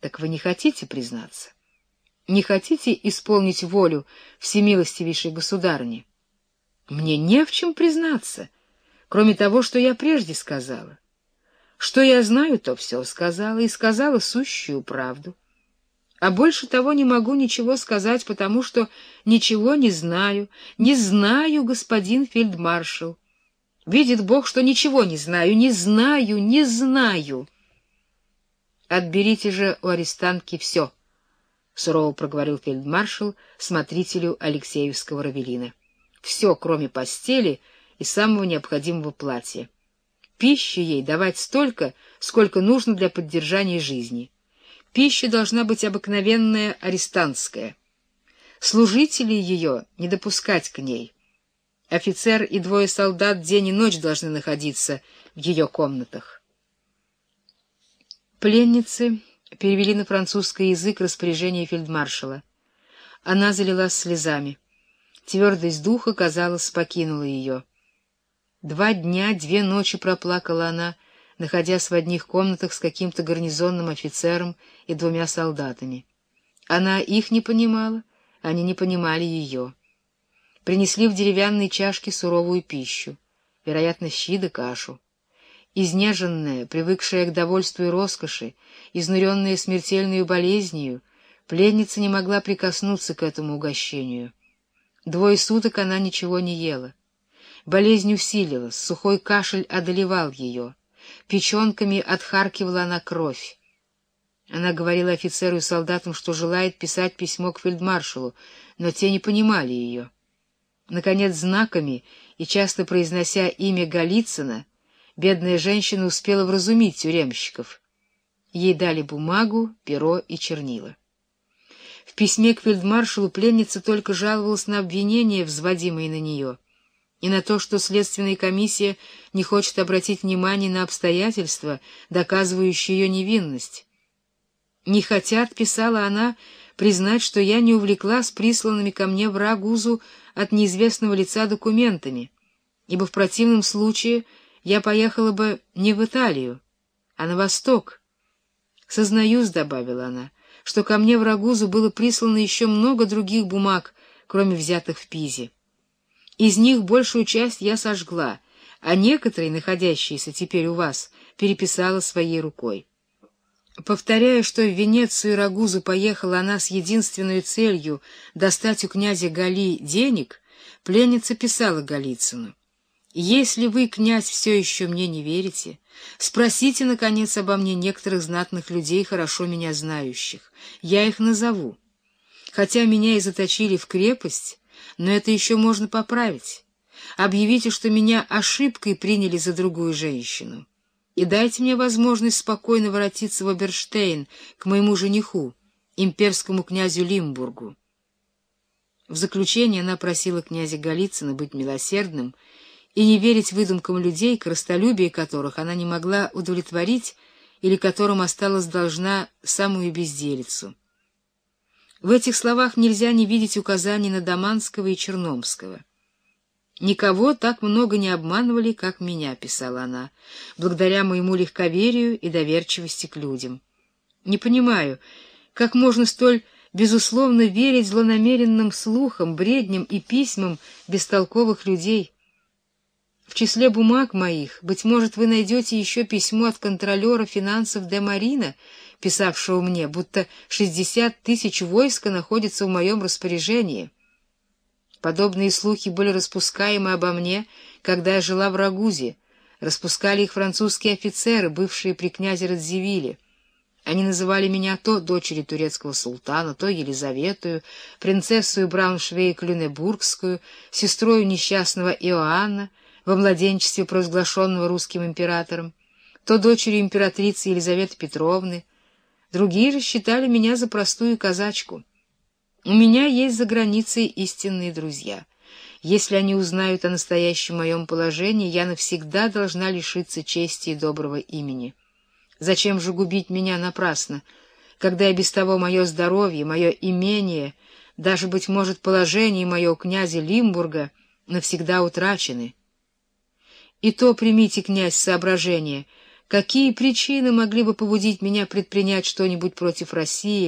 Так вы не хотите признаться? Не хотите исполнить волю всемилостивейшей государни? Мне не в чем признаться, кроме того, что я прежде сказала. Что я знаю, то все сказала, и сказала сущую правду. А больше того не могу ничего сказать, потому что ничего не знаю, не знаю, господин фельдмаршал. Видит Бог, что ничего не знаю, не знаю, не знаю. Отберите же у арестантки все, — сурово проговорил фельдмаршал смотрителю Алексеевского равелина. Все, кроме постели и самого необходимого платья. Пищи ей давать столько, сколько нужно для поддержания жизни. Пища должна быть обыкновенная арестантская. Служителей ее не допускать к ней — Офицер и двое солдат день и ночь должны находиться в ее комнатах. Пленницы перевели на французский язык распоряжение фельдмаршала. Она залилась слезами. Твердость духа, казалось, покинула ее. Два дня, две ночи проплакала она, находясь в одних комнатах с каким-то гарнизонным офицером и двумя солдатами. Она их не понимала, они не понимали ее принесли в деревянной чашке суровую пищу, вероятно, щи да кашу. Изнеженная, привыкшая к довольству и роскоши, изнуренная смертельной болезнью, пленница не могла прикоснуться к этому угощению. Двое суток она ничего не ела. Болезнь усилилась, сухой кашель одолевал ее. Печенками отхаркивала она кровь. Она говорила офицеру и солдатам, что желает писать письмо к фельдмаршалу, но те не понимали ее. Наконец, знаками и часто произнося имя Голицына, бедная женщина успела вразумить тюремщиков. Ей дали бумагу, перо и чернила. В письме к фельдмаршалу пленница только жаловалась на обвинения, взводимые на нее, и на то, что следственная комиссия не хочет обратить внимание на обстоятельства, доказывающие ее невинность. «Не хотят», — писала она, — «признать, что я не увлеклась присланными ко мне в Рагузу от неизвестного лица документами, ибо в противном случае я поехала бы не в Италию, а на восток. «Сознаюсь», — добавила она, — «что ко мне в Рагузу было прислано еще много других бумаг, кроме взятых в Пизе. Из них большую часть я сожгла, а некоторые, находящиеся теперь у вас, переписала своей рукой. Повторяя, что в Венецию и Рагузу поехала она с единственной целью достать у князя Гали денег, пленница писала Голицыну. «Если вы, князь, все еще мне не верите, спросите, наконец, обо мне некоторых знатных людей, хорошо меня знающих. Я их назову. Хотя меня и заточили в крепость, но это еще можно поправить. Объявите, что меня ошибкой приняли за другую женщину» и дайте мне возможность спокойно воротиться в Оберштейн к моему жениху, имперскому князю Лимбургу. В заключение она просила князя Голицына быть милосердным и не верить выдумкам людей, коростолюбие которых она не могла удовлетворить или которым осталась должна самую безделицу. В этих словах нельзя не видеть указаний на Даманского и Черномского. «Никого так много не обманывали, как меня», — писала она, благодаря моему легковерию и доверчивости к людям. «Не понимаю, как можно столь безусловно верить злонамеренным слухам, бредням и письмам бестолковых людей. В числе бумаг моих, быть может, вы найдете еще письмо от контролера финансов де Марина, писавшего мне, будто шестьдесят тысяч войска находятся в моем распоряжении». Подобные слухи были распускаемы обо мне, когда я жила в Рагузе. Распускали их французские офицеры, бывшие при князе Радзивилле. Они называли меня то дочерью турецкого султана, то Елизаветою, принцессою Брауншвейк-Люнебургскую, сестрою несчастного Иоанна, во младенчестве провозглашенного русским императором, то дочерью императрицы Елизаветы Петровны. Другие же считали меня за простую казачку. У меня есть за границей истинные друзья. Если они узнают о настоящем моем положении, я навсегда должна лишиться чести и доброго имени. Зачем же губить меня напрасно, когда и без того мое здоровье, мое имение, даже, быть может, положение мое князя Лимбурга навсегда утрачены? И то примите, князь, соображение, Какие причины могли бы побудить меня предпринять что-нибудь против России,